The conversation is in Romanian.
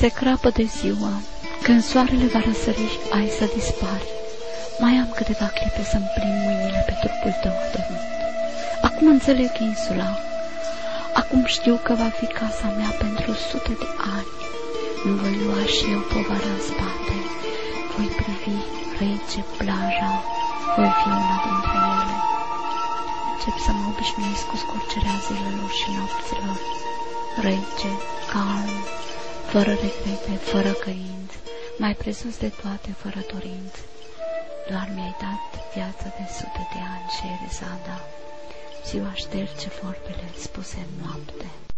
se crapă de ziua, când soarele va răsări ai să dispari. Mai am câteva clipe să-mi plin mâinile pe trupul tău adormit. Acum înțeleg insula. Acum știu că va fi casa mea pentru sute de ani. Îmi voi lua și eu povara în spate. Voi privi rece plaja. Voi fi una dintre ele. Încep să mă obișnuiesc cu scurgerea zilelor și nopților. Rece, calm, fără regrete, fără căinți, mai presus de toate, fără dorinți. Doar mi-ai dat viață de sute de ani, Sherizada. Ziua șterge vorbele spuse în noapte.